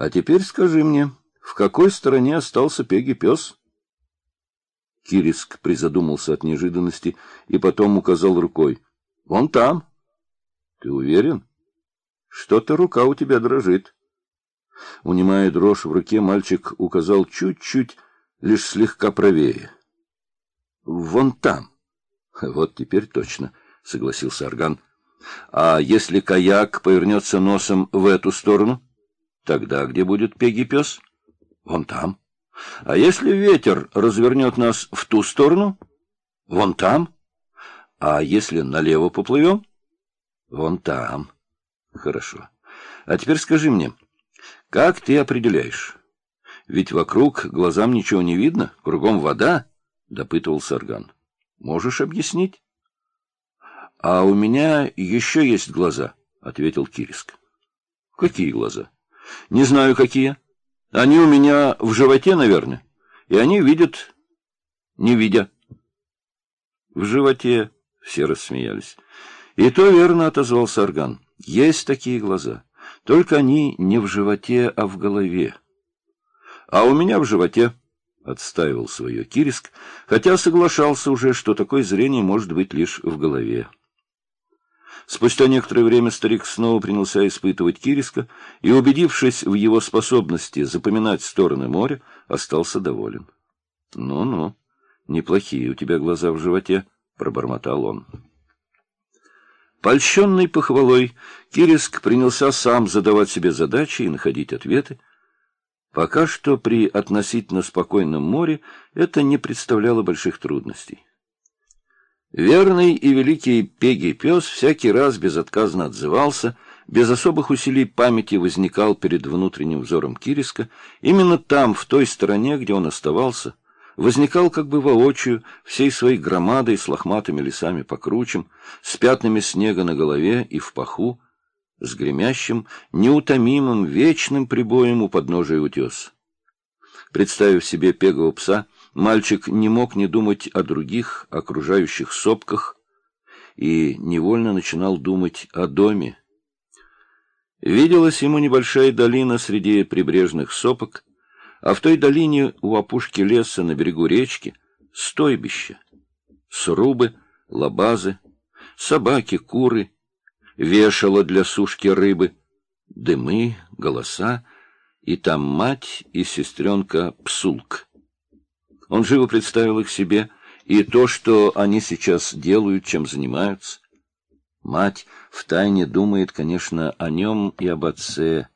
А теперь скажи мне, в какой стороне остался Пеги пес? Кириск призадумался от неожиданности и потом указал рукой. — Вон там. — Ты уверен? — Что-то рука у тебя дрожит. Унимая дрожь в руке, мальчик указал чуть-чуть, лишь слегка правее. — Вон там. — Вот теперь точно, — согласился Орган. — А если каяк повернется носом в эту сторону? Тогда где будет Пеги пес? — Вон там. А если ветер развернет нас в ту сторону? Вон там. А если налево поплывем? Вон там. Хорошо. А теперь скажи мне, как ты определяешь? Ведь вокруг глазам ничего не видно, кругом вода, — допытывался Орган. Можешь объяснить? — А у меня еще есть глаза, — ответил Кириск. — Какие глаза? — Не знаю, какие. — они у меня в животе, наверное, и они видят, не видя. В животе все рассмеялись. И то верно отозвался орган. Есть такие глаза, только они не в животе, а в голове. А у меня в животе, — отстаивал свое Кириск, хотя соглашался уже, что такое зрение может быть лишь в голове. Спустя некоторое время старик снова принялся испытывать Кириска и, убедившись в его способности запоминать стороны моря, остался доволен. «Ну — Ну-ну, неплохие у тебя глаза в животе, — пробормотал он. Польщенный похвалой, Кириск принялся сам задавать себе задачи и находить ответы. Пока что при относительно спокойном море это не представляло больших трудностей. Верный и великий Пегий пес всякий раз безотказно отзывался, без особых усилий памяти возникал перед внутренним взором Кириска, именно там, в той стороне, где он оставался, возникал как бы воочию, всей своей громадой с лохматыми лесами по кручам, с пятнами снега на голове и в паху, с гремящим, неутомимым, вечным прибоем у подножия утес. Представив себе пегового пса, Мальчик не мог не думать о других окружающих сопках и невольно начинал думать о доме. Виделась ему небольшая долина среди прибрежных сопок, а в той долине у опушки леса на берегу речки стойбище, срубы, лабазы, собаки, куры, вешало для сушки рыбы, дымы, голоса, и там мать и сестренка Псулк. Он живо представил их себе и то, что они сейчас делают, чем занимаются. Мать втайне думает, конечно, о нем и об отце,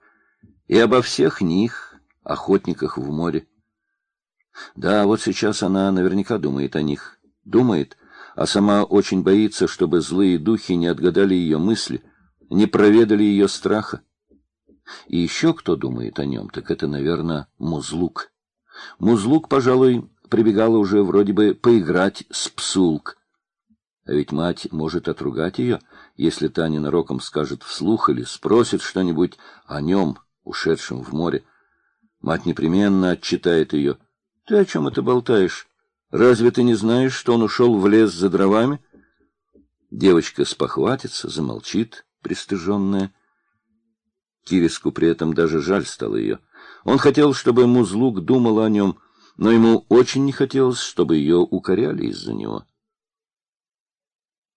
и обо всех них, охотниках в море. Да, вот сейчас она наверняка думает о них. Думает, а сама очень боится, чтобы злые духи не отгадали ее мысли, не проведали ее страха. И еще кто думает о нем, так это, наверное, Музлук. Музлук, пожалуй, прибегала уже вроде бы поиграть с псулк. А ведь мать может отругать ее, если та ненароком скажет вслух или спросит что-нибудь о нем, ушедшем в море. Мать непременно отчитает ее. — Ты о чем это болтаешь? Разве ты не знаешь, что он ушел в лес за дровами? Девочка спохватится, замолчит, пристыженная. Кириску при этом даже жаль стало ее. Он хотел, чтобы Музлук думал о нем — но ему очень не хотелось, чтобы ее укоряли из-за него.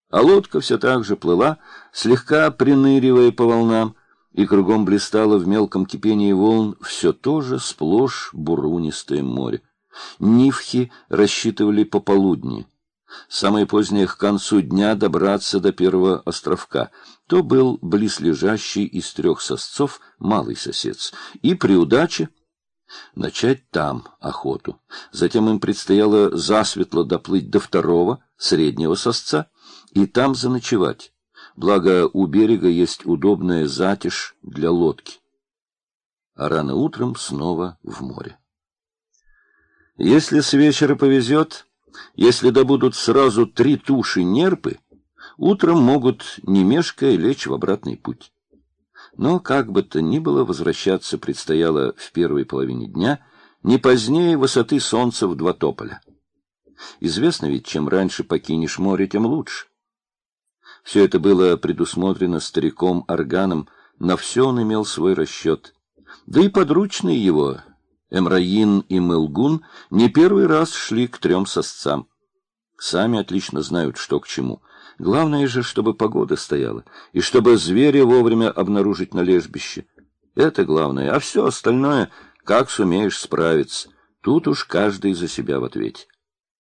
А лодка все так же плыла, слегка приныривая по волнам, и кругом блистало в мелком кипении волн все то же сплошь бурунистое море. Нивхи рассчитывали пополудни. Самое позднее к концу дня добраться до первого островка. То был близлежащий из трех сосцов малый сосец, и при удаче начать там охоту. Затем им предстояло засветло доплыть до второго, среднего сосца, и там заночевать. Благо, у берега есть удобная затишь для лодки. А рано утром снова в море. Если с вечера повезет, если добудут сразу три туши нерпы, утром могут, не мешкая, лечь в обратный путь. Но, как бы то ни было, возвращаться предстояло в первой половине дня, не позднее высоты солнца в два тополя. Известно ведь, чем раньше покинешь море, тем лучше. Все это было предусмотрено стариком Органом, на все он имел свой расчет. Да и подручные его, Эмраин и Мылгун, не первый раз шли к трем сосцам. Сами отлично знают, что к чему. Главное же, чтобы погода стояла, и чтобы зверя вовремя обнаружить на лежбище. Это главное, а все остальное, как сумеешь справиться. Тут уж каждый за себя в ответе.